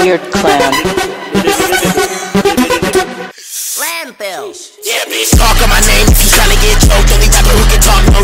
Weird Clan. Landfill. Yeah, bitch, talk on my name if you tryna get choked. Only rapper who can talk, no